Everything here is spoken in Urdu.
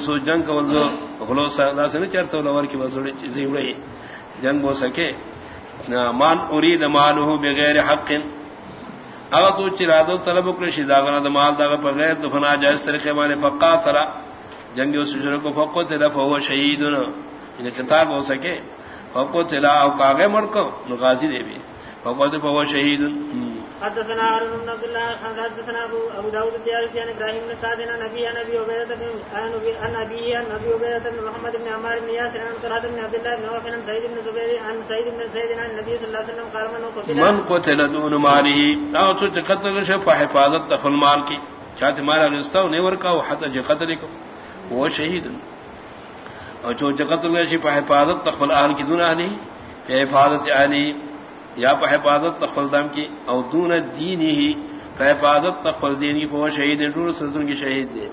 سو جنگ کو چرتا لور کی بسوڑی چیزیں اڑی جنگ ہو سکے مان ارید مال ہو بغیر حق. اگر تو چرا دو طلب کرشی داغنا دا مال داغ بغیر تو فنا جائز طریقے مانے فقا ترا جنگ سجر کو فقو تلا فہو شہید یعنی انہیں کتاب ہو سکے فقو تلا او کاغے مڑ کو غازی دے بھی فقو تو فہو شہید حدثنا عارض بن عبد الله حدثنا ابو ابو داود الطيالسي عن ابراهيم بن سعد عن ابي عن ابي عبيده بن عن ابي عن ابي عن ابي عبيده بن محمد بن عمار بن ياسر عن طلحه بن عبد الله بن عوف عن سعيد بن زبير عن سعيد بن زيد عن النبي صلى الله عليه وسلم قال من قتل من قتل دون ماله تا تو قتل شف حفاظت دفن مال کی. چاہتے مارا رستہ نہیں ورکا وہ حتی قتل کو. وہ شہید. اور جو قتل شف حفاظت تخفل اہل کی دون اہلی حفاظت اہلی یا پہ حفاظت تخل دم کی او دون دین ہی پہ حفاظت تخل دین کی پہ شہید سلطن کی شہید ہے